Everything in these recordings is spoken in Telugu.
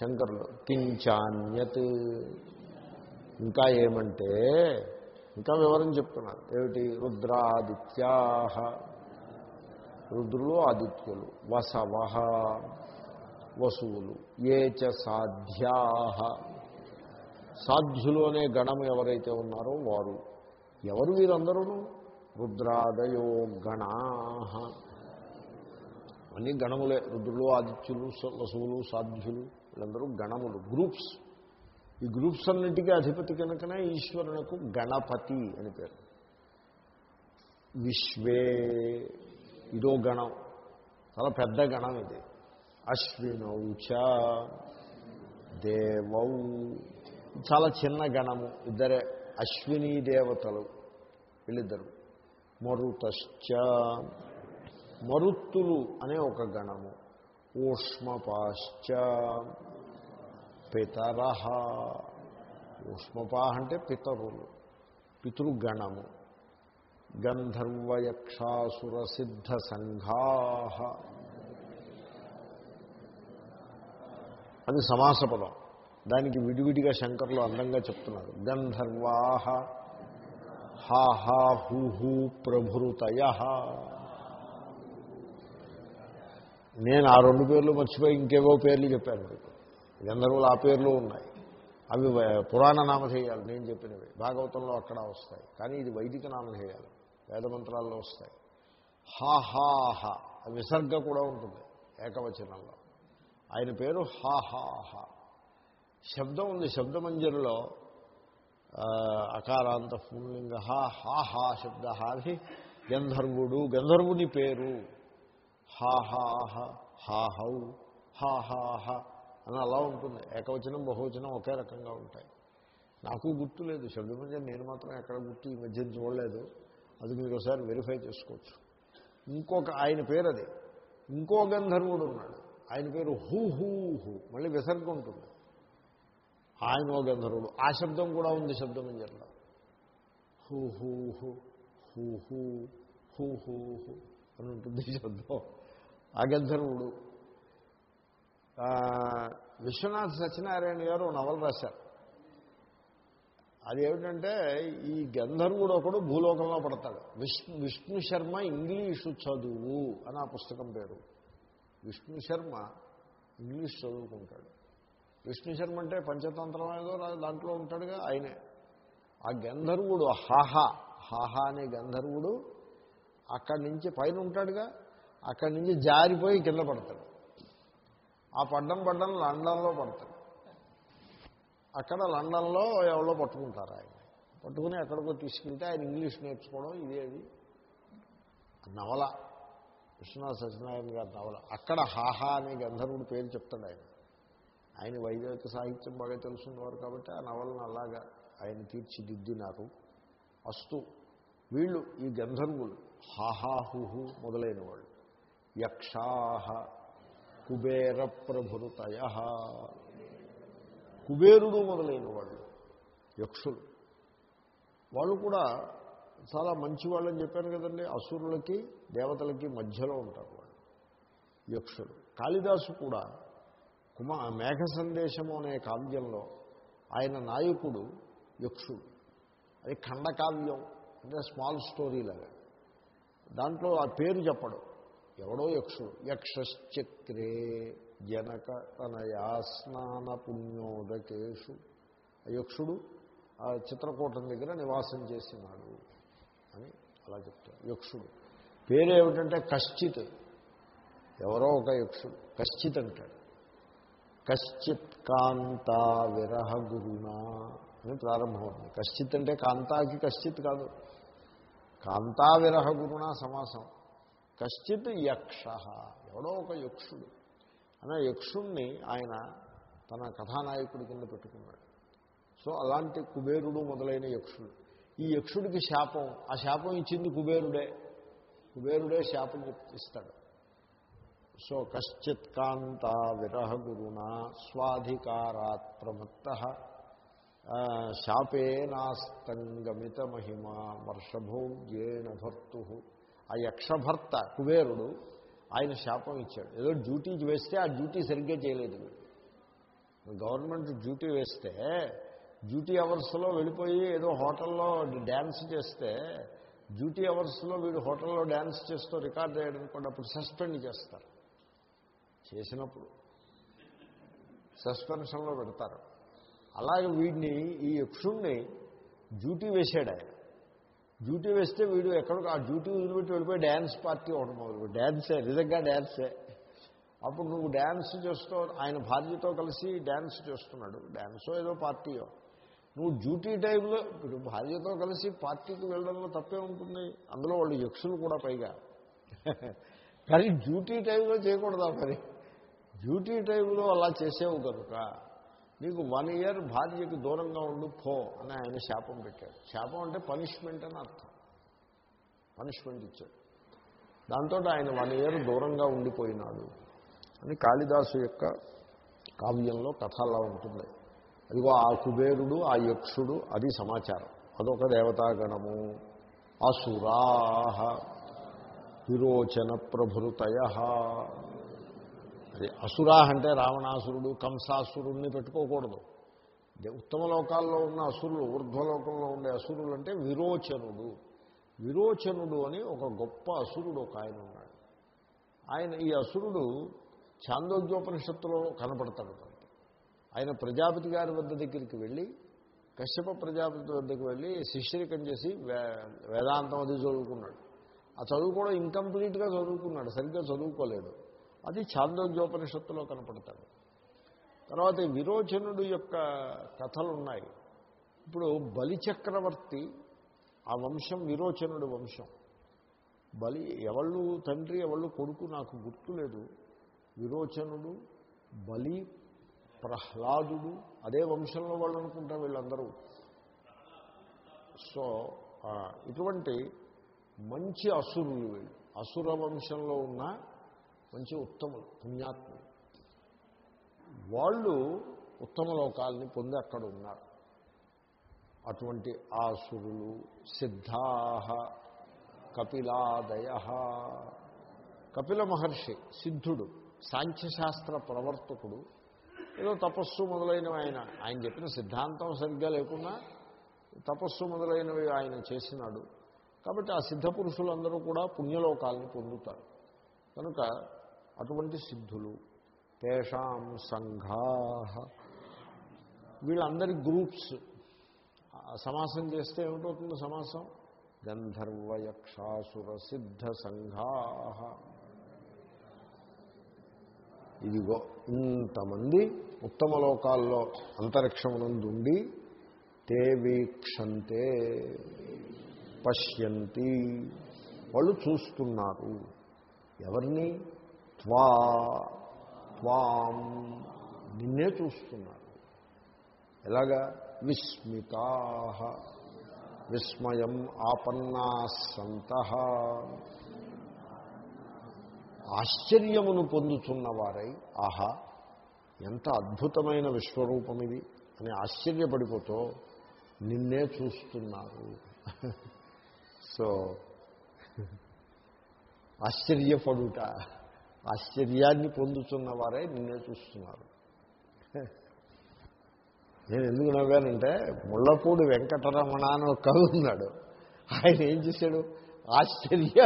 శంకరులు కించాన్యత్. ఇంకా ఏమంటే ఇంకా వివరం చెప్తున్నారు ఏమిటి? రుద్రాదిత్యా. రుద్రులు ఆదిత్యులు వసవ వసువులు ఏ చ సాధ్యా. సాధ్యులు అనే గణము ఎవరైతే ఉన్నారో వారు. ఎవరు వీరందరూ రుద్రాదయో గణా. అన్ని గణములే. రుద్రులు ఆదిత్యులు వసువులు సాధ్యులు. వీళ్ళందరూ గణములు గ్రూప్స్. ఈ గ్రూప్స్ అన్నింటికీ అధిపతి కనుకనే ఈశ్వరునకు గణపతి అని పేరు. విశ్వే ఇదో గణం. చాలా పెద్ద గణం ఇది. అశ్వినౌచ దేవౌ. చాలా చిన్న గణము. ఇద్దరే అశ్వినీ దేవతలు వీళ్ళిద్దరు. మరుతశ్చ మరుత్తులు అనే ఒక గణము. ఊష్మపాశ్చ పితర. ఊష్మపా అంటే పితరులు పితృగణము. గంధర్వయక్షాసుర సిద్ధ సంఘా అది సమాస పదం దానికి విడివిడిగా శంకర్లు అందంగా చెప్తున్నారు. గంధర్వాహ హా హా హూ హూ నేను ఆ రెండు పేర్లు మర్చిపోయి ఇంకేవో పేర్లు చెప్పాను మీకు. గంధర్వులు ఆ పేర్లు ఉన్నాయి. అవి పురాణ నామధేయాలు నేను చెప్పినవి. భాగవతంలో అక్కడ వస్తాయి. కానీ ఇది వైదిక నామధేయాలు. వేదమంత్రాల్లో వస్తాయి. హా హా హా. విసర్గ కూడా ఉంటుంది ఏకవచనంలో. ఆయన పేరు హా హా హా. శబ్దం ఉంది శబ్దమంజరిలో. అకారాంత పుల్లింగ హా హా హా శబ్ద హాది గంధర్వుడు. గంధర్వుని పేరు. హా హా హాహాహ హా హౌ హా హా అని అలా ఉంటుంది. ఏకవచనం బహువచనం ఒకే రకంగా ఉంటాయి. నాకు గుర్తు లేదు. శబ్దమంజరి నేను మాత్రం ఎక్కడ గుర్తు ఈ మధ్య చూడలేదు. అది మీరు ఒకసారి వెరిఫై చేసుకోవచ్చు. ఇంకొక ఆయన పేరు అది. ఇంకో గంధర్వుడు ఉన్నాడు. ఆయన పేరు హూ హూ హూ. మళ్ళీ విసర్గ ఉంటుంది. ఆయన ఓ గంధర్వుడు. ఆ శబ్దం కూడా ఉంది శబ్దమంజరిలో హూ హూ హూ హూ హూ హూ హూ హూ అని ఉంటుంది శబ్దం. ఆ గంధర్వుడు విశ్వనాథ్ సత్యనారాయణ గారు నవలు రాశారు. అది ఏమిటంటే ఈ గంధర్వుడు ఒకడు భూలోకంలో పడతాడు. విష్ణు విష్ణు శర్మ ఇంగ్లీషు చదువు అని ఆ పుస్తకం పేరు. విష్ణు శర్మ ఇంగ్లీష్ చదువుకుంటాడు. విష్ణు శర్మ అంటే పంచతంత్రం ఏదో దాంట్లో ఉంటాడుగా ఆయనే. ఆ గంధర్వుడు హాహా హాహా అనే గంధర్వుడు అక్కడి నుంచి పైన ఉంటాడుగా అక్కడి నుంచి జారిపోయి కింద పడతాడు. ఆ పడ్డం పడ్డం లండన్లో పడతాడు. అక్కడ లండన్లో ఎవరో పట్టుకుంటారు ఆయన. పట్టుకుని ఎక్కడికో తీసుకెళ్తే ఆయన ఇంగ్లీష్ నేర్చుకోవడం ఇదేది నవల. విశ్వనాథ సత్యనారాయణ గారి నవల. అక్కడ హాహా అనే గంధర్వుడు పేరు చెప్తాడు ఆయన. ఆయన వైదిక సాహిత్యం బాగా తెలుసున్నవారు కాబట్టి ఆ నవలను అలాగా ఆయన తీర్చిదిద్దినారు అస్తు. వీళ్ళు ఈ గంధర్వులు హాహాహుహు మొదలైన వాళ్ళు యక్షాహ కుబేర ప్రభుతయ కుబేరుడు మొదలైన వాళ్ళు యక్షులు. వాళ్ళు కూడా చాలా మంచి వాళ్ళని చెప్పాను కదండి. అసురులకి దేవతలకి మధ్యలో ఉంటారు వాళ్ళు యక్షులు. కాళిదాసు కూడా కుమా మేఘ సందేశము అనే కావ్యంలో ఆయన నాయకుడు యక్షుడు. అది ఖండకావ్యం అంటే స్మాల్ స్టోరీ లాగా. దాంట్లో ఆ పేరు చెప్పడం. ఎవడో యక్షుడు యక్షశ్చక్రే జనక తనయా స్నాన పుణ్యోదకేషు యక్షుడు ఆ చిత్రకూటం దగ్గర నివాసం చేసినాడు అని అలా చెప్తారు యక్షుడు. పేరేమిటంటే కశ్చిత్. ఎవరో ఒక యక్షుడు కశ్చిత్ అంటాడు. కశ్చిత్ కాంతా విరహ గురునా అని ప్రారంభమవుతుంది. కశ్చిత్ అంటే కాంతాకి కశ్చిత్ కాదు. కాంతా విరహ గురుణ సమాసం. కశ్చిత్ యక్ష. ఎవడో ఒక యక్షుడు. అనే యక్షుణ్ణి ఆయన తన కథానాయకుడి కింద పెట్టుకున్నాడు. సో అలాంటి కుబేరుడు మొదలైన యక్షుడు. ఈ యక్షుడికి శాపం ఆ శాపం ఇచ్చింది కుబేరుడే. కుబేరుడే శాపం ఇస్తాడు. సో కశ్చిత్ కాంతా విరహ గురుణ స్వాధికారాత్ ప్రమత్త. శాపేనాస్తంగమిత మహిమ వర్షభోగ్యేణ భర్తు. ఆ యక్షభర్త కుబేరుడు ఆయన శాపం ఇచ్చాడు. ఏదో డ్యూటీ వేస్తే ఆ డ్యూటీ సరిగ్గా చేయలేదు గవర్నమెంట్ డ్యూటీ వేస్తే డ్యూటీ అవర్స్లో వెళ్ళిపోయి ఏదో హోటల్లో డ్యాన్స్ చేస్తే డ్యూటీ అవర్స్లో వీడు హోటల్లో డ్యాన్స్ చేస్తూ రికార్డ్ చేయడానికి అప్పుడు సస్పెండ్ చేస్తారు. చేసినప్పుడు సస్పెన్షన్లో పెడతారు. అలాగే వీడిని ఈ యక్షుణ్ణి డ్యూటీ వేసాడు ఆయన. డ్యూటీ వేస్తే వీడు ఎక్కడికి ఆ డ్యూటీ వదిలిపెట్టి వెళ్ళిపోయి డ్యాన్స్ పార్టీ ఒకటి మొదలు డ్యాన్సే నిజంగా డ్యాన్సే అప్పుడు నువ్వు డ్యాన్స్ చేస్తూ ఆయన భార్యతో కలిసి డ్యాన్స్ చేస్తున్నాడు. డ్యాన్సో ఏదో పార్టీయో. నువ్వు డ్యూటీ టైంలో ఇప్పుడు భార్యతో కలిసి పార్టీకి వెళ్ళడంలో తప్పే ఉంటుంది. అందులో వాళ్ళు యక్షులు కూడా పైగా. కానీ డ్యూటీ టైంలో చేయకూడదా మరి డ్యూటీ టైంలో అలా చేసేవు కనుక నీకు వన్ ఇయర్ భార్యకు దూరంగా ఉండు పో అని ఆయన శాపం పెట్టాడు. శాపం అంటే పనిష్మెంట్ అని అర్థం. పనిష్మెంట్ ఇచ్చాడు. దాంతో ఆయన వన్ ఇయర్ దూరంగా ఉండిపోయినాడు అని కాళిదాసు యొక్క కావ్యంలో కథ అలా ఉంటుంది. అదిగో ఆ కుబేరుడు ఆ యక్షుడు అది సమాచారం. అదొక దేవతాగణము. అసురాహ విరోచన ప్రభృతయ. అది అసురా అంటే రావణాసురుడు కంసాసురుణ్ణి పెట్టుకోకూడదు. ఉత్తమ లోకాల్లో ఉన్న అసురులు ఊర్ధ్వలోకంలో ఉండే అసురులు అంటే విరోచనుడు. విరోచనుడు అని ఒక గొప్ప అసురుడు ఒక ఆయన ఉన్నాడు. ఆయన ఈ అసురుడు ఛాందోగ్యోపనిషత్తులో కనపడతాడు మనకి. ఆయన ప్రజాపతి గారి వద్ద దగ్గరికి వెళ్ళి కశ్యప ప్రజాపతి వద్దకు వెళ్ళి శిష్యరికం చేసి వే- వేదాంతం అది చదువుకున్నాడు. ఆ చదువు కూడా ఇంకంప్లీట్గా చదువుకున్నాడు సరిగ్గా చదువుకోలేదు. అది ఛాందోగ్యోపనిషత్తులో కనపడతాడు. తర్వాత విరోచనుడు యొక్క కథలు ఉన్నాయి ఇప్పుడు బలిచక్రవర్తి ఆ వంశం విరోచనుడు వంశం. బలి ఎవళ్ళు తండ్రి ఎవళ్ళు కొడుకు నాకు గుర్తులేదు. విరోచనుడు బలి ప్రహ్లాదుడు అదే వంశంలో వాళ్ళు అనుకుంటా వీళ్ళందరూ. సో ఇటువంటి మంచి అసురులు వీళ్ళు. అసుర వంశంలో ఉన్న మంచి ఉత్తములు పుణ్యాత్ములు. వాళ్ళు ఉత్తమ లోకాలని పొంది అక్కడ ఉన్నారు. అటువంటి ఆసురులు సిద్ధాహ కపిలాదయ. కపిల మహర్షి సిద్ధుడు సాంఖ్యశాస్త్ర ప్రవర్తకుడు ఏదో తపస్సు మొదలైనవి ఆయన. ఆయన చెప్పిన సిద్ధాంతం సరిగ్గా లేకున్నా తపస్సు మొదలైనవి ఆయన చేసినాడు. కాబట్టి ఆ సిద్ధ పురుషులందరూ కూడా పుణ్యలోకాలను పొందుతారు. కనుక అటువంటి సిద్ధులు. తేషాం సంఘా. వీళ్ళందరి గ్రూప్స్. సమాసం చేస్తే ఏమిటవుతుంది సమాసం? గంధర్వయక్షాసుర సిద్ధ సంఘా. ఇదిగో ఇంతమంది ఉత్తమ లోకాల్లో అంతరిక్షమునందుండి తే వీక్షంతే పశ్యంతి. వాళ్ళు చూస్తున్నారు. ఎవరిని? త్వా త్వాం. నిన్నే చూస్తున్నారు. ఎలాగా? విస్మితా. విస్మయం ఆపన్నా సంత ఆశ్చర్యమును పొందుతున్నవారై ఆహా ఎంత అద్భుతమైన విశ్వరూపం ఇది అని ఆశ్చర్యపడిపోతూ నిన్నే చూస్తున్నారు. సో ఆశ్చర్యపడుట. ఆశ్చర్యాన్ని పొందుతున్నవారే నిన్నే చూస్తున్నారు. నేను ఎందుకు నవ్వానంటే ముళ్ళపూడి వెంకటరమణ అని ఒక కవి ఉన్నాడు. ఆయన ఏం చేశాడు? ఆశ్చర్య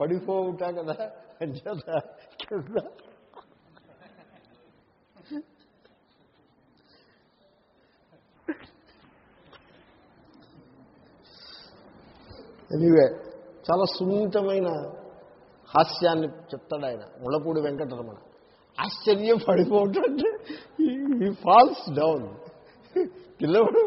పడిపోవుట కదా అంచేత కింద. ఎనివే చాలా సున్నితమైన హాస్యాన్ని చెప్తాడు ఆయన ముళ్ళపూడి వెంకటరమణ. ఆశ్చర్యం పడిపోతుంటే ఈ ఫాల్స్ డౌన్ పిల్లవాడు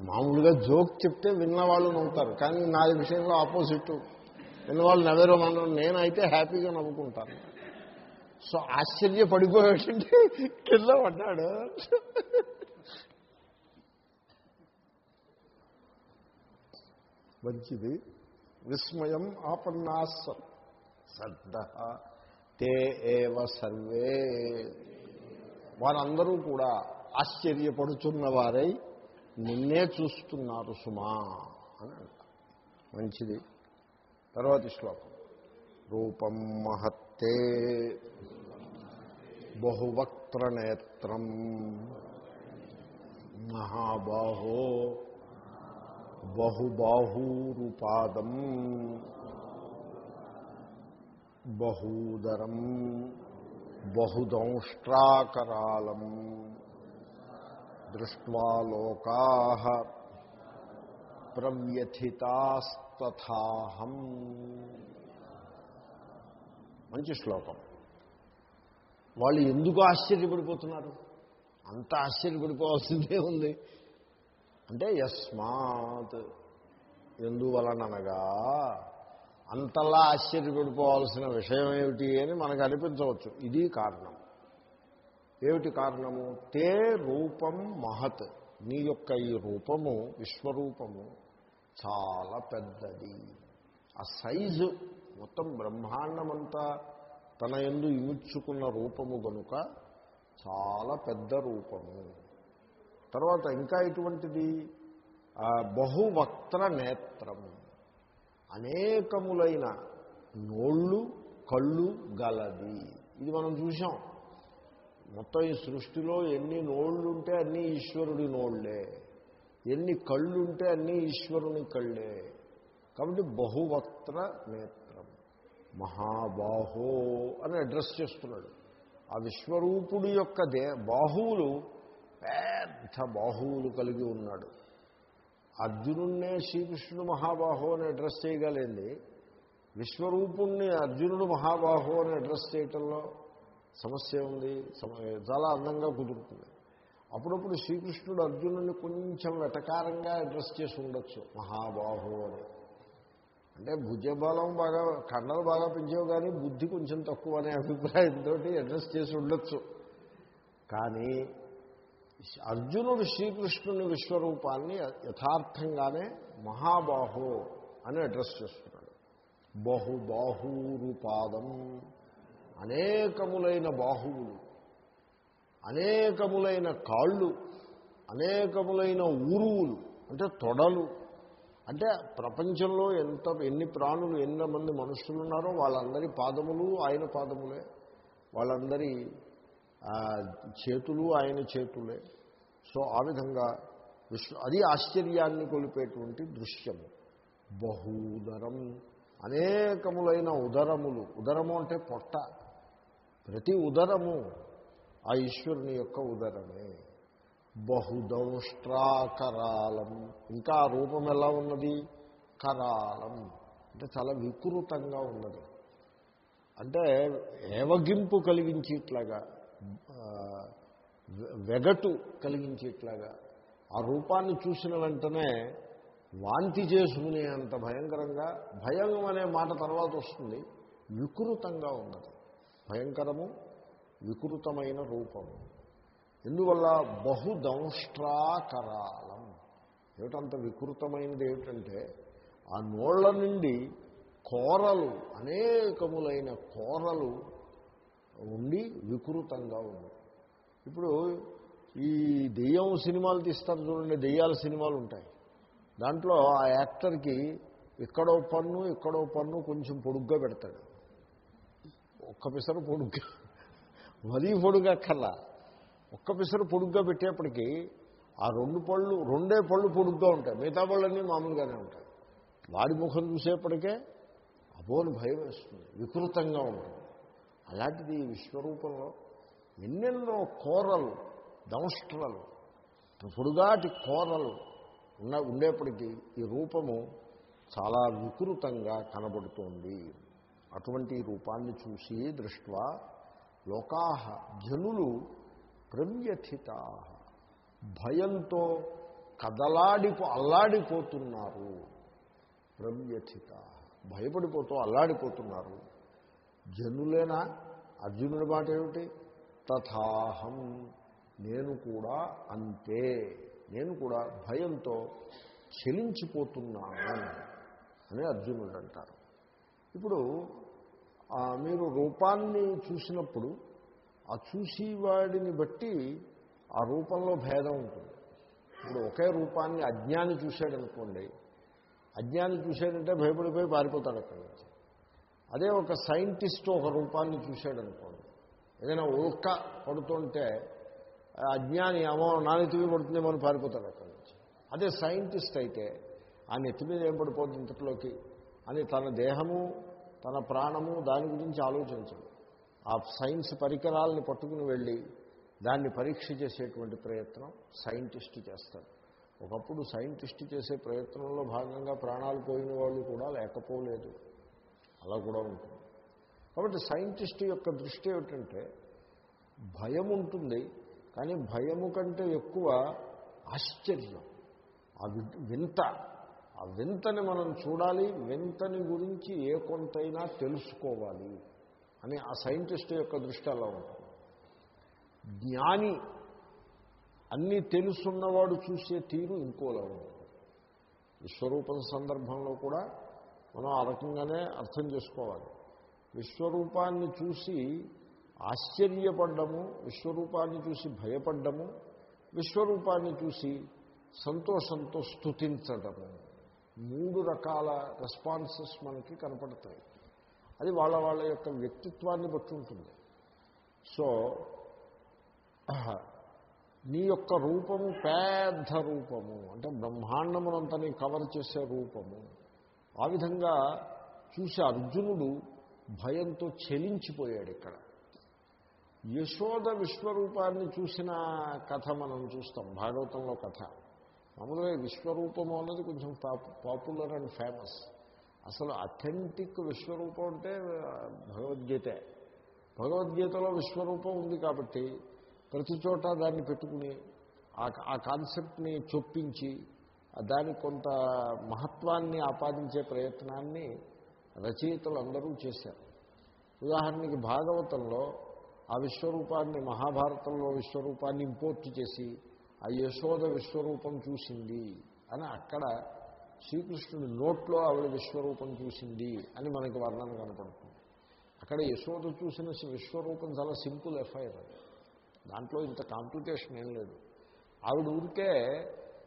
మామూలుగా జోక్ చెప్తే విన్నవాళ్ళు నవ్వుతారు కానీ నా విషయంలో ఆపోజిట్ విన్నవాళ్ళు నవ్వేరో మనం నేనైతే హ్యాపీగా నవ్వుకుంటాను. సో ఆశ్చర్యపడిపోయాడంటే కింద పడ్డాడు. మంచిది. విస్మయం ఆపన్నాస్ సద్ద తే ఏవ సర్వే. వారందరూ కూడా ఆశ్చర్యపడుచున్నవారై నిన్నే చూస్తున్నారు సుమా అని మంచిది. తర్వాతి శ్లోకం. రూపం మహత్తే బహువక్త్రనేత్రం మహాబాహో బహుబాహూరుపాదం బహూదరం బహుదంష్ట్రాకరాళం దృష్ట్వా లోకా ప్రవ్యథితాస్తథాహం. మంచి శ్లోకం. వాళ్ళు ఎందుకు ఆశ్చర్యపడిపోతున్నారు? అంత ఆశ్చర్యపడిపోవాల్సిందే ఉంది. అంటే యస్మాత్. ఎందువలననగా అంతలా ఆశ్చర్యపడిపోవాల్సిన విషయం ఏమిటి అని మనకు అనిపించవచ్చు. ఇది కారణం. ఏమిటి కారణము? తే రూపం మహత్. నీ యొక్క ఈ రూపము విశ్వరూపము చాలా పెద్దది. ఆ సైజు మొత్తం బ్రహ్మాండమంతా తన ఎందు ఇముచ్చుకున్న రూపము గనుక చాలా పెద్ద రూపము. తర్వాత ఇంకా ఇటువంటిది బహువక్త్ర నేత్రం. అనేకములైన నోళ్ళు కళ్ళు గలది. ఇది మనం చూసాం మొత్తం ఈ సృష్టిలో ఎన్ని నోళ్ళుంటే అన్ని ఈశ్వరుడి నోళ్ళే ఎన్ని కళ్ళుంటే అన్ని ఈశ్వరుని కళ్ళే. కాబట్టి బహువక్త్ర నేత్రం. మహాబాహో అని అడ్రస్ చేస్తున్నాడు. ఆ విశ్వరూపుడి యొక్క దే బాహువులు పెద్ద బాహువులు కలిగి ఉన్నాడు. అర్జునుణ్ణే శ్రీకృష్ణుడు మహాబాహు అని అడ్రస్ చేయగలండి విశ్వరూపుణ్ణి అర్జునుడు మహాబాహు అని అడ్రస్ చేయటంలో సమస్య ఉంది. చాలా అందంగా కుదురుతుంది. అప్పుడప్పుడు శ్రీకృష్ణుడు అర్జునుడిని కొంచెం వెటకారంగా అడ్రస్ చేసి ఉండొచ్చు. మహాబాహు అని. అంటే భుజబలం బాగా కండలు బాగా పెంచావు కానీ బుద్ధి కొంచెం తక్కువ అనే అభిప్రాయంతో అడ్రస్ చేసి ఉండొచ్చు. కానీ అర్జునుడు శ్రీకృష్ణుని విశ్వరూపాన్ని యథార్థంగానే మహాబాహు అని అడ్రస్ చేస్తున్నాడు. బహుబాహూరుపాదం. అనేకములైన బాహువులు అనేకములైన కాళ్ళు అనేకములైన ఊరువులు అంటే తొడలు అంటే ప్రపంచంలో ఎంత ఎన్ని ప్రాణులు మంది మనుషులు ఉన్నారో వాళ్ళందరి పాదములు ఆయన పాదములే. వాళ్ళందరి చేతులు ఆయన చేతులే. సో ఆ విధంగా విశ్వ అది ఆశ్చర్యాన్ని కొలిపేటువంటి దృశ్యము. బహూదరం అనేకములైన ఉదరములు. ఉదరము అంటే పొట్ట. ప్రతి ఉదరము ఆ ఈశ్వరుని యొక్క ఉదరమే. బహుదంష్ట్రాకరాలం ఇంకా ఆ రూపం ఎలా ఉన్నది? కరాలం అంటే చాలా వికృతంగా ఉన్నది. అంటే ఏవగింపు కలిగించేట్లాగా వెగటు కలిగించేట్లాగా. ఆ రూపాన్ని చూసిన వెంటనే వాంతి చేసుకునే అంత భయంకరంగా భయం అనే మాట తర్వాత వస్తుంది. వికృతంగా ఉన్నది. భయంకరము వికృతమైన రూపము. ఎందువల్ల? బహుదంష్ట్రాకరాలం. ఏమిటంత వికృతమైనది ఏమిటంటే ఆ నోళ్ళ నుండి కోరలు అనేకములైన కోరలు ఉండి వికృతంగా ఉంది. ఇప్పుడు ఈ దెయ్యం సినిమాలు తీస్తారు చూడండి దెయ్యాల సినిమాలు ఉంటాయి. దాంట్లో ఆ యాక్టర్కి ఇక్కడో పన్ను ఇక్కడో పన్ను కొంచెం పొడుగ్గా పెడతాడు. ఒక్క పిసరు పొడుగ్గా మరీ పొడుగా కల్లా ఒక్క పిసరు పొడుగ్గా పెట్టేప్పటికీ ఆ రెండు పళ్ళు రెండే పళ్ళు పొడుగ్గా ఉంటాయి. మిగతా పళ్ళన్నీ మామూలుగానే ఉంటాయి. వాడి ముఖం చూసేప్పటికే అబోని భయం వేస్తుంది. వికృతంగా ఉంటుంది. అలాంటిది విశ్వరూపంలో ఎన్నెన్నో కోరలు దంష్ట్రలు పొడుగాటి కోరలు ఉన్న ఉండేప్పటికీ ఈ రూపము చాలా వికృతంగా కనబడుతోంది. అటువంటి రూపాన్ని చూసి దృష్ట్వా లోకాహ జనులు ప్రవ్యథిత భయంతో కదలాడిపో అల్లాడిపోతున్నారు. ప్రవ్యథిత భయపడిపోతూ అల్లాడిపోతున్నారు. జనులేనా? అర్జునుడి మాట ఏమిటి? తథాహం. నేను కూడా అంతే. నేను కూడా భయంతో చెలించిపోతున్నాను అని అర్జునుడు అంటారు. ఇప్పుడు మీరు రూపాన్ని చూసినప్పుడు ఆ చూసేవాడిని బట్టి ఆ రూపంలో భేదం ఉంటుంది. ఇప్పుడు ఒకే రూపాన్ని అజ్ఞాని చూశాడనుకోండి అజ్ఞాని చూశాడంటే భయపడిపోయి పారిపోతాడు అక్కడి నుంచి. అదే ఒక సైంటిస్ట్ ఒక రూపాన్ని చూశాడు అనుకోండి ఏదైనా ఉల్క పడుతుంటే అజ్ఞాని ఏమో నా నెత్తిమీ పడుతుందేమో అని పారిపోతాడు అక్కడి నుంచి. అదే సైంటిస్ట్ అయితే ఆ నెత్తి మీద ఏం పడిపోతుంది ఇంతట్లోకి? అని తన దేహము తన ప్రాణము దాని గురించి ఆలోచించడు. ఆ సైన్స్ పరికరాలని పట్టుకుని వెళ్ళి దాన్ని పరీక్ష చేసేటువంటి ప్రయత్నం సైంటిస్ట్ చేస్తాడు. ఒకప్పుడు సైంటిస్ట్ చేసే ప్రయత్నంలో భాగంగా ప్రాణాలు పోయిన వాళ్ళు కూడా లేకపోలేదు. అలా కూడా ఉంటుంది. కాబట్టి సైంటిస్ట్ యొక్క దృష్టి ఏమిటంటే భయం ఉంటుంది కానీ భయము కంటే ఎక్కువ ఆశ్చర్యం. ఆ వింత. ఆ వింతని మనం చూడాలి వింతని గురించి ఏ కొంతైనా తెలుసుకోవాలి అని ఆ సైంటిస్ట్ యొక్క దృష్టి అలా ఉంటుంది. జ్ఞాని అన్నీ తెలుసున్నవాడు చూసే తీరు ఇంకోలా ఉంటుంది. విశ్వరూపం సందర్భంలో కూడా మనం ఆ రకంగానే అర్థం చేసుకోవాలి. విశ్వరూపాన్ని చూసి ఆశ్చర్యపడ్డము విశ్వరూపాన్ని చూసి భయపడ్డము విశ్వరూపాన్ని చూసి సంతోషంతో స్తుతించడము. మూడు రకాల రెస్పాన్సెస్ మనకి కనపడతాయి. అది వాళ్ళ వాళ్ళ యొక్క వ్యక్తిత్వాన్ని బట్టి ఉంటుంది. సో నీ యొక్క రూపము పెద్ద రూపము. అంటే బ్రహ్మాండమునంతని కవర్ చేసే రూపము. ఆ విధంగా చూసి అర్జునుడు భయంతో చెలించిపోయాడు ఇక్కడ. యశోద విశ్వరూపాన్ని చూసిన కథ మనం చూస్తాం భాగవతంలో కథ. మామూలుగా విశ్వరూపము అన్నది కొంచెం పాపులర్ అండ్ ఫేమస్. అసలు అథెంటిక్ విశ్వరూపం అంటే భగవద్గీతే. భగవద్గీతలో విశ్వరూపం ఉంది కాబట్టి ప్రతి చోట దాన్ని పెట్టుకుని ఆ ఆ కాన్సెప్ట్ని చొప్పించి దానికి కొంత మహత్వాన్ని ఆపాదించే ప్రయత్నాన్ని రచయితలు అందరూ చేశారు. ఉదాహరణకి భాగవతంలో ఆ విశ్వరూపాన్ని మహాభారతంలో విశ్వరూపాన్ని ఇంపోర్ట్ చేసి ఆ యశోద విశ్వరూపం చూసింది అని అక్కడ శ్రీకృష్ణుడి నోట్లో ఆవిడ విశ్వరూపం చూసింది అని మనకి వర్ణన కనపడుతుంది. అక్కడ యశోద చూసిన విశ్వరూపం చాలా సింపుల్ ఎఫ్ఐఆర్ దాంట్లో ఇంత కాంప్లికేషన్ ఏం లేదు. ఆవిడ ఊరికే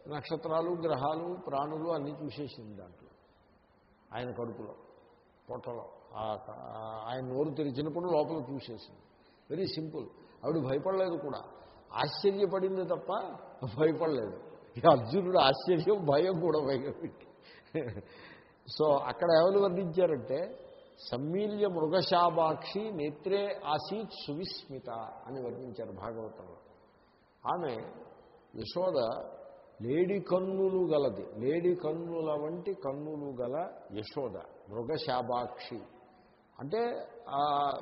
నక్షత్రాలు గ్రహాలు ప్రాణులు అన్నీ చూసేసింది దాంట్లో. ఆయన కడుపులో పొట్టలో. ఆయన నోరు తెరిచినప్పుడు లోపల చూసేసింది. వెరీ సింపుల్ ఆవిడ భయపడలేదు కూడా. ఆశ్చర్యపడింది తప్ప భయపడలేదు. ఇక అర్జునుడు ఆశ్చర్యం భయం కూడా భయం సో అక్కడ ఎవరు వర్ణించారంటే సమ్మీల్య మృగశాబాక్షి నేత్రే ఆసీత్ సువిస్మిత అని వర్ణించారు భాగవతంలో. ఆమె యశోద లేడి కన్నులు గలది. లేడి కన్నుల వంటి కన్నులు గల యశోద మృగశాబాక్షి అంటే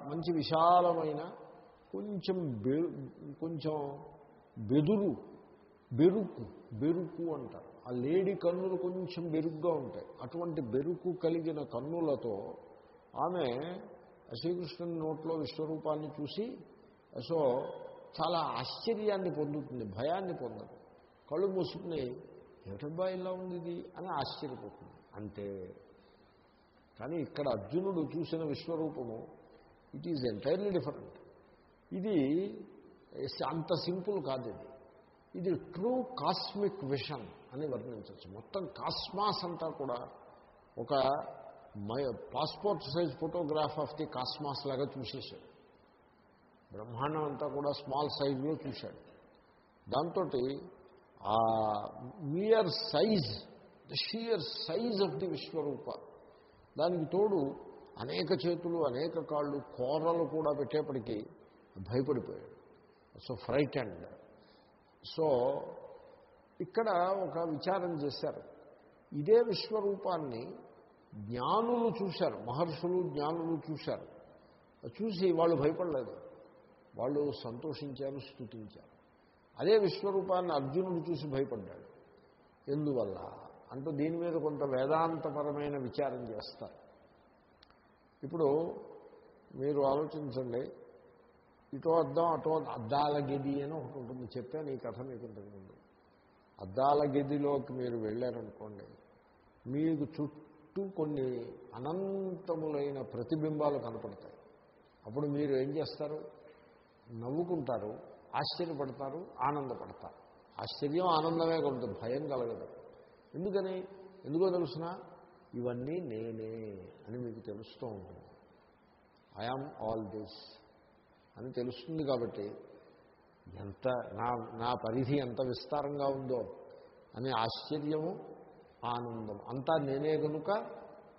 మంచి విశాలమైన కొంచెం బె కొంచెం బెదురు బెరుకు బెరుకు అంటారు. ఆ లేడి కన్నులు కొంచెం బెరుగ్గా ఉంటాయి. అటువంటి బెరుకు కలిగిన కన్నులతో ఆమె శ్రీకృష్ణుని నోట్లో విశ్వరూపాన్ని చూసి సో చాలా ఆశ్చర్యాన్ని పొందుతుంది భయాన్ని పొందదు. కళ్ళు మూసుకుని ఏమిటబ్బా ఇలా ఉంది ఇది అని ఆశ్చర్యపోతుంది. అంతే. కానీ ఇక్కడ అర్జునుడు చూసిన విశ్వరూపము ఇట్ ఈజ్ ఎంటైర్లీ డిఫరెంట్ ఇది అంత సింపుల్ కాదు ఇది. ఇది ట్రూ కాస్మిక్ విషన్ అని వర్ణించవచ్చు. మొత్తం కాస్మాస్ అంతా కూడా ఒక my passport size photograph of the cosmos లాగా చూసేశాడు. బ్రహ్మాండం అంతా కూడా స్మాల్ సైజులో చూశాడు. దాంతో ఆ mere size the sheer size of the Vishwarupa దానికి తోడు అనేక చేతులు అనేక కాళ్ళు కోరలు కూడా పెట్టేప్పటికీ భయపడిపోయాడు. సో ఫ్రైట్ అండ్ సో ఇక్కడ ఒక విచారం చేశారు. ఇదే విశ్వరూపాన్ని జ్ఞానులు చూశారు మహర్షులు జ్ఞానులు చూశారు. చూసి వాళ్ళు భయపడలేదు. వాళ్ళు సంతోషించారు స్థుతించారు అదే విశ్వరూపాన్ని అర్జునుడు చూసి భయపడ్డాడు. ఎందువల్ల? అంటూ దీని మీద కొంత వేదాంతపరమైన విచారం చేస్తారు. ఇప్పుడు మీరు ఆలోచించండి ఇటో అద్దం అటో అద్దాల గది అని ఒకటి ఉంటుంది. చెప్పాను ఈ కథ మీకు ఇంతకుముందు అద్దాల గదిలోకి మీరు వెళ్ళారనుకోండి మీకు చుట్టూ కొన్ని అనంతములైన ప్రతిబింబాలు కనపడతాయి. అప్పుడు మీరు ఏం చేస్తారు? నవ్వుకుంటారు. ఆశ్చర్యపడతారు ఆనందపడతారు. ఆశ్చర్యం ఆనందమే కలుగుతుంది భయం కలగదు. ఎందుకని? ఎందుకో తెలుసిన? ఇవన్నీ నేనే అని మీకు తెలుస్తూ ఉంటుంది. ఐఆమ్ ఆల్ దిస్ అని తెలుస్తుంది కాబట్టి ఎంత నా నా పరిధి ఎంత విస్తారంగా ఉందో అనే ఆశ్చర్యము ఆనందం అంతా నేనే కనుక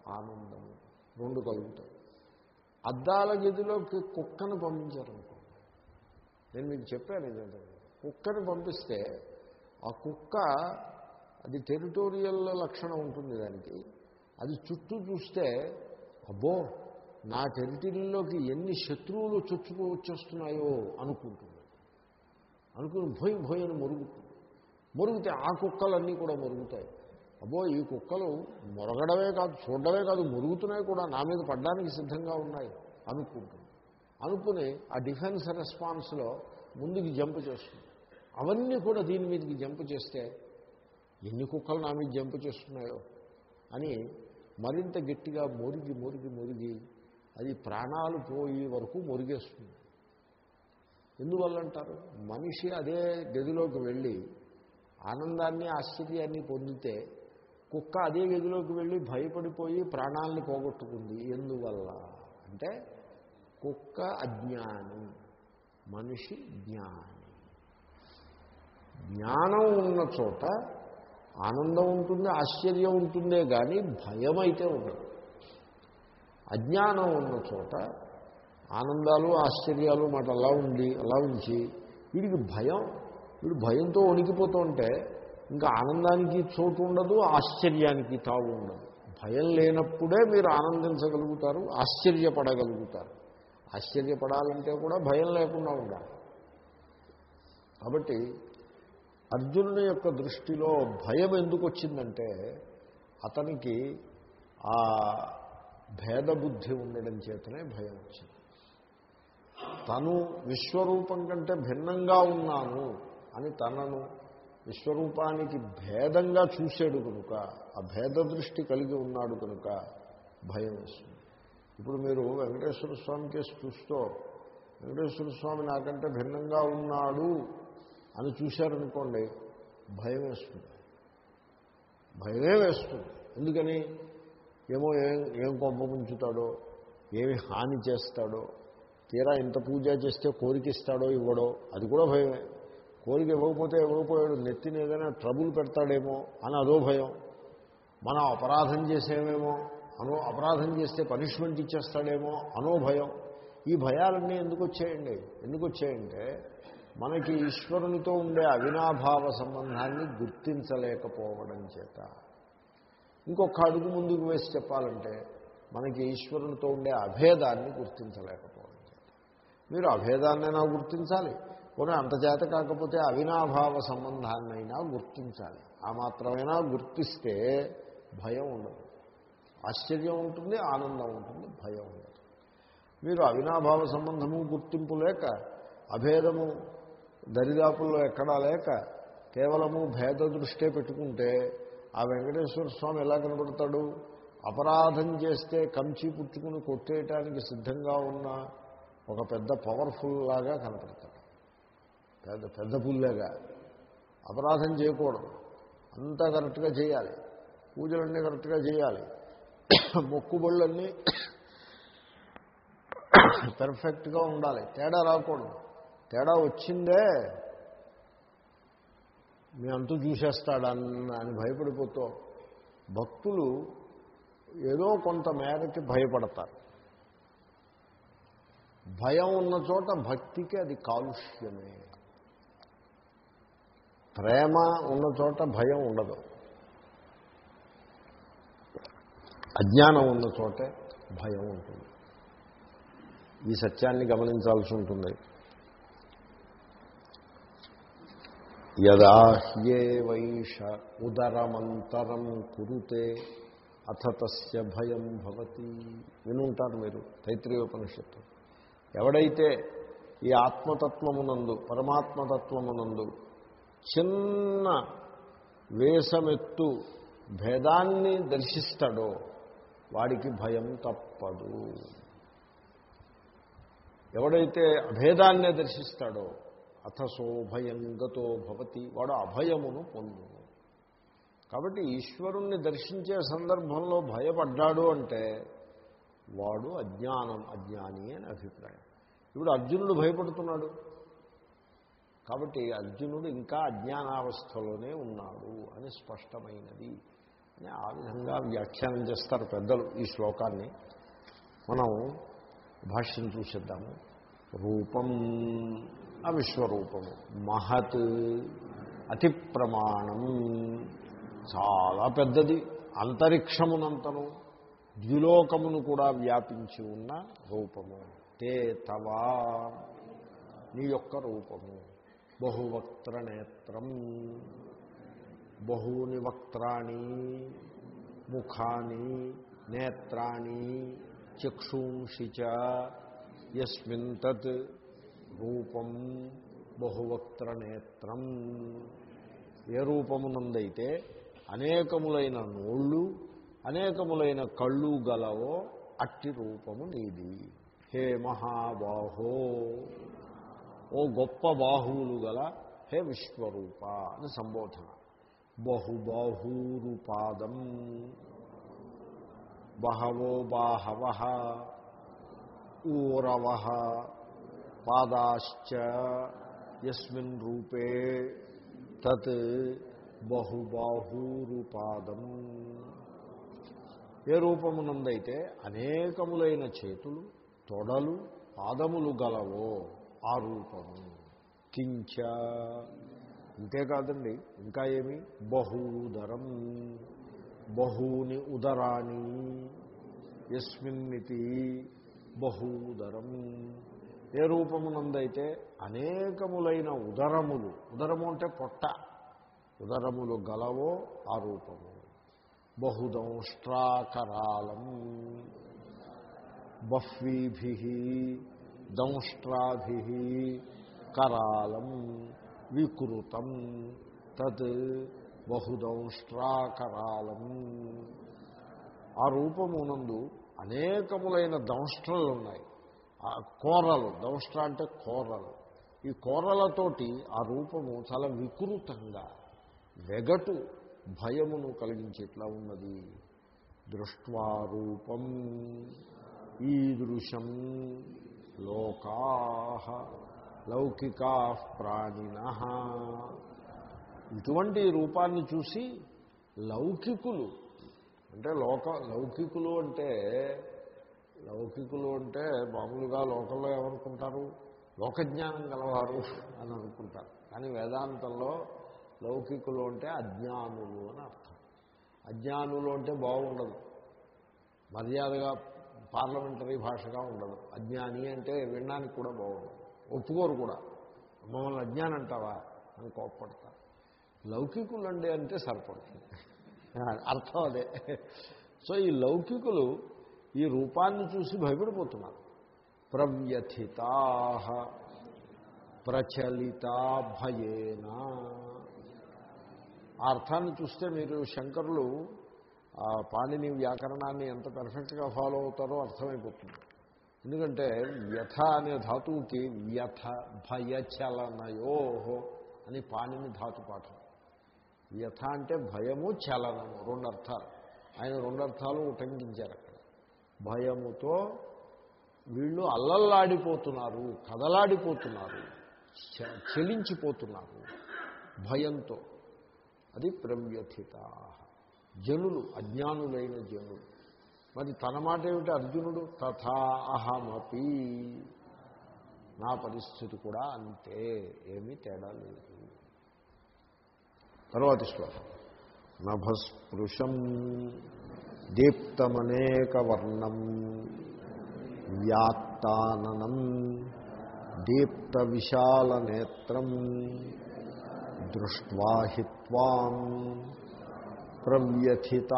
ఆనందము. రెండు కలుగుతాయి. అద్దాల గదిలోకి కుక్కను పంపించారు. నేను మీకు చెప్పాను ఇదంటే కుక్కని పంపిస్తే ఆ కుక్క అది టెరిటోరియల్ లక్షణం ఉంటుంది దానికి. అది చుట్టూ చూస్తే అబ్బో నా టెరిటరీలోకి ఎన్ని శత్రువులు చొచ్చుకు వచ్చేస్తున్నాయో అనుకుంటుంది. అనుకుని భోయి భోయని మొరుగుతుంది. మురుగుతే ఆ కుక్కలన్నీ కూడా మొరుగుతాయి. అబ్బో ఈ కుక్కలు మొరగడమే కాదు చూడడమే కాదు మురుగుతున్నాయి కూడా నా మీద పడ్డానికి సిద్ధంగా ఉన్నాయి అనుకుంటుంది. అనుకుని ఆ డిఫెన్స్ రెస్పాన్స్లో ముందుకు జంప్ చేస్తుంది. అవన్నీ కూడా దీని మీదకి జంప్ చేస్తే ఎన్ని కుక్కలు నా మీద జంప్ చేస్తున్నాయో అని మరింత గట్టిగా మురిగి మురిగి మురిగి అది ప్రాణాలు పోయి వరకు మురిగేస్తుంది. ఎందువల్ల అంటారు మనిషి అదే గదిలోకి వెళ్ళి ఆనందాన్ని ఆశ్చర్యాన్ని పొందితే కుక్క అదే గదిలోకి వెళ్ళి భయపడిపోయి ప్రాణాలను పోగొట్టుకుంది. ఎందువల్ల? అంటే కుక్క అజ్ఞానం మనిషి జ్ఞాని. జ్ఞానం ఉన్న చోట ఆనందం ఉంటుంది ఆశ్చర్యం ఉంటుందే కానీ భయం అయితే ఉండదు. అజ్ఞానం ఉన్న చోట ఆనందాలు ఆశ్చర్యాలు మాట అలా ఉండి అలా ఉంచి వీడికి భయం వీడు భయంతో వణికిపోతూ ఉంటే ఇంకా ఆనందానికి చోటు ఉండదు ఆశ్చర్యానికి తావు ఉండదు. భయం లేనప్పుడే మీరు ఆనందించగలుగుతారు ఆశ్చర్యపడగలుగుతారు. ఆశ్చర్యపడాలంటే కూడా భయం లేకుండా ఉండాలి. కాబట్టి అర్జునుని యొక్క దృష్టిలో భయం ఎందుకు వచ్చిందంటే అతనికి ఆ భేదబుద్ధి ఉండడం చేతనే భయం వచ్చింది. తను విశ్వరూపం కంటే భిన్నంగా ఉన్నాను అని తనను విశ్వరూపానికి భేదంగా చూశాడు కనుక ఆ భేద దృష్టి కలిగి ఉన్నాడు కనుక భయం వస్తుంది. ఇప్పుడు మీరు వెంకటేశ్వర స్వామి కేసు చూస్తూ వెంకటేశ్వర స్వామి నాకంటే భిన్నంగా ఉన్నాడు అని చూశారనుకోండి భయం వేస్తుంది. భయమే వేస్తుంది. ఎందుకని? ఏమో ఏం ఏం కొంపముంచుతాడో ఏమి హాని చేస్తాడో తీరా ఇంత పూజ చేస్తే కోరిక ఇస్తాడో ఇవ్వడో అది కూడా భయమే. కోరిక ఇవ్వకపోతే ఇవ్వకపోయాడు నెత్తిని ఏదైనా ట్రబుల్ పెడతాడేమో అని అదో భయం. మనం అపరాధం చేసేమేమో అనో అపరాధం చేస్తే పనిష్మెంట్ ఇచ్చేస్తాడేమో అనో భయం. ఈ భయాలన్నీ ఎందుకు వచ్చాయండి? ఎందుకు వచ్చాయంటే మనకి ఈశ్వరునితో ఉండే అవినాభావ సంబంధాన్ని గుర్తించలేకపోవడం చేత. ఇంకొక అడుగు ముందుకు వేసి చెప్పాలంటే మనకి ఈశ్వరునితో ఉండే అభేదాన్ని గుర్తించలేకపోవడం చేత. మీరు అభేదాన్నైనా గుర్తించాలి పోనీ అంతచేత కాకపోతే అవినాభావ సంబంధాన్నైనా గుర్తించాలి. ఆ మాత్రమైనా గుర్తిస్తే భయం ఉండదు. ఆశ్చర్యం ఉంటుంది ఆనందం ఉంటుంది భయం ఉంటుంది మీరు అవినాభావ సంబంధము గుర్తింపు లేక అభేదము దరిదాపుల్లో ఎక్కడా లేక కేవలము భేద దృష్టే పెట్టుకుంటే ఆ వెంకటేశ్వర స్వామి ఎలా కనబడతాడు? అపరాధం చేస్తే కంచి పుచ్చుకుని కొట్టేయటానికి సిద్ధంగా ఉన్న ఒక పెద్ద పవర్ఫుల్ లాగా కనపడతాడు. పెద్ద పెద్ద పుల్లేగా. అపరాధం చేయకూడదు. అంతా కరెక్ట్గా చేయాలి. పూజలన్నీ కరెక్ట్గా చేయాలి. మొక్కుబళ్ళన్నీ పెర్ఫెక్ట్గా ఉండాలి. తేడా రాకూడదు. తేడా వచ్చిందే మీ అంతు చూసేస్తాడన్న అని భయపడిపోతూ భక్తులు ఏదో కొంత మేరకి భయపడతారు. భయం ఉన్న చోట భక్తికి అది కాలుష్యమే. ప్రేమ ఉన్న చోట భయం ఉండదు. అజ్ఞానం ఉన్న చోటే భయం ఉంటుంది. ఈ సత్యాన్ని గమనించాల్సి ఉంటుంది. యదా హ్యేవైష ఉదరమంతరం కురుతే అథ తస్య భయం భవతి. వినుంటారు మీరు తైత్రీయోపనిషత్తు. ఎవడైతే ఈ ఆత్మతత్వమునందు పరమాత్మతత్వమునందు చిన్న వేషమెత్తు భేదాన్ని దర్శిస్తాడో వాడికి భయం తప్పదు. ఎవడైతే అభేదాన్నే దర్శిస్తాడో అథసోభయం గతో భవతి వాడు అభయమును పొందును. కాబట్టి ఈశ్వరుణ్ణి దర్శించే సందర్భంలో భయపడ్డాడు అంటే వాడు అజ్ఞానం అజ్ఞాని అని అభిప్రాయం. ఇప్పుడు అర్జునుడు భయపడుతున్నాడు. కాబట్టి అర్జునుడు ఇంకా అజ్ఞానావస్థలోనే ఉన్నాడు అని స్పష్టమైనది. ఆ విధంగా వ్యాఖ్యానం చేస్తారు పెద్దలు ఈ శ్లోకాన్ని. మనం భాష్యం చూసిద్దాము. రూపం అవిశ్వరూపము మహత్ అతి ప్రమాణం చాలా పెద్దది. అంతరిక్షమునంతను ద్విలోకమును కూడా వ్యాపించి ఉన్న రూపము. తే తవా నీ యొక్క రూపము. బహువక్త్రనేత్రం బహూని వక్త్రాణి ముఖాని నేత్రాణి చక్షుంషి చ యస్మిన్ తత్ రూపం బహువక్త్ర నేత్రం ఏ రూపమునందైతే అనేకములైన నోళ్ళు అనేకములైన కళ్ళు గలవో అట్టి రూపము నీది. హే మహాబాహో ఓ గొప్ప బాహువులు గల హే విశ్వరూప అని సంబోధన. బహుబాహూరుపాదం. బహవో బాహవ ఊరవ పాదాశ్చ యస్మిన్ రూపే తత్ బహుబాహూరుపాదం. ఏ రూపమునందైతే అనేకములైన చేతులు తొడలు పాదములు గలవో ఆ రూపము. కించ ఇంతేకాదండి ఇంకా ఏమి? బహూదరం. బహూని ఉదరాణి. యస్మిన్నితి బహూదరం. ఏ రూపమునందైతే అనేకములైన ఉదరములు ఉదరము అంటే పొట్ట ఉదరములు గలవో ఆ రూపము. బహుదంష్ట్రాకరాలం బహ్వీభి దంష్ట్రాభి కరాలం వికృతం తత్ బహుదంష్ట్రాకరాలం. ఆ రూపమునందు అనేకములైన దంష్ట్రలు ఉన్నాయి ఆ కోరలు దంష్ట్ర అంటే కోరలు. ఈ కోరలతోటి ఆ రూపము చాలా వికృతంగా వెగటు భయమును కలిగించేట్లా ఉన్నది. దృష్ట్వారూపం ఈదృశం లోకా లౌకికా ప్రాణిన. ఇటువంటి రూపాన్ని చూసి లౌకికులు అంటే లోక లౌకికులు అంటే లౌకికులు అంటే మామూలుగా లోకంలో ఏమనుకుంటారు? లోకజ్ఞానం గలవారు అని అనుకుంటారు. కానీ వేదాంతంలో లౌకికులు అంటే అజ్ఞానులు అని అర్థం. అజ్ఞానులు అంటే బాగుండదు. మర్యాదగా పార్లమెంటరీ భాషగా ఉండదు. అజ్ఞాని అంటే వినడానికి కూడా బాగుండదు. ఒప్పుకోరు కూడా. మమ్మల్ని అజ్ఞానం అంటావా? అని కోప్పడతారు. లౌకికులు అండి అంటే సరిపడుతుంది అర్థం అదే. సో ఈ లౌకికులు ఈ రూపాన్ని చూసి భయపడిపోతున్నారు. ప్రవ్యథితా ప్రచలిత భయేనా. ఆ అర్థాన్ని చూస్తే మీరు శంకరులు ఆ పాణిని వ్యాకరణాన్ని ఎంత పెర్ఫెక్ట్గా ఫాలో అవుతారో అర్థమైపోతుంది. ఎందుకంటే వ్యథ అనే ధాతువుకి వ్యథ భయచలనయోహో అని పాణిని ధాతు పాఠం. వ్యథ అంటే భయము చలనము రెండు అర్థాలు. ఆయన రెండు అర్థాలు ఉటంకించారు అక్కడ. భయముతో వీళ్ళు అల్లల్లాడిపోతున్నారు కదలాడిపోతున్నారు చ- చెలించిపోతున్నారు భయంతో. అది ప్రవ్యథిత జనులు అజ్ఞానులైన జనులు. మరి తన మాట ఏమిటి అర్జునుడు? తథా అహమపి. నా పరిస్థితి కూడా అంతే ఏమీ తేడా లేదు. తర్వాతి శ్లోకం. నభస్పృశం దీప్తమనేకవర్ణం వ్యాత్తాననం దీప్త విశాలనేత్రం దృష్ట్వా హి ప్రవ్యథితాంతరాత్మా.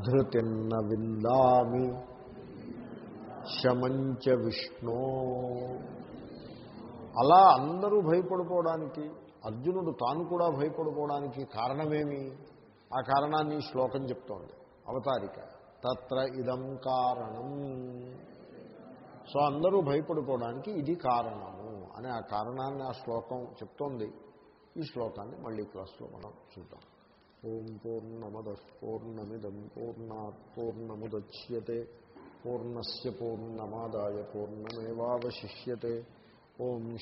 ధృతిన్న విందామి శమంచ విష్ణు అలా అందరూ భయపడిపోవడానికి అర్జునుడు తాను కూడా భయపడిపోవడానికి కారణమేమి? ఆ కారణాన్ని శ్లోకం చెప్తోంది అవతారిక. తత్ర ఇదం కారణం. సో అందరూ భయపడిపోవడానికి ఇది కారణము అనే ఆ కారణాన్ని ఆ శ్లోకం చెప్తోంది. ఈ శ్లోకాన్ని మళ్ళీ క్లాస్లో మనం చూద్దాం. ఓం పూర్ణమద పూర్ణమిదం పూర్ణాత్ పూర్ణముద్య పూర్ణస్ పూర్ణమాదాయ పూర్ణమేవాశిష్యతే ఓం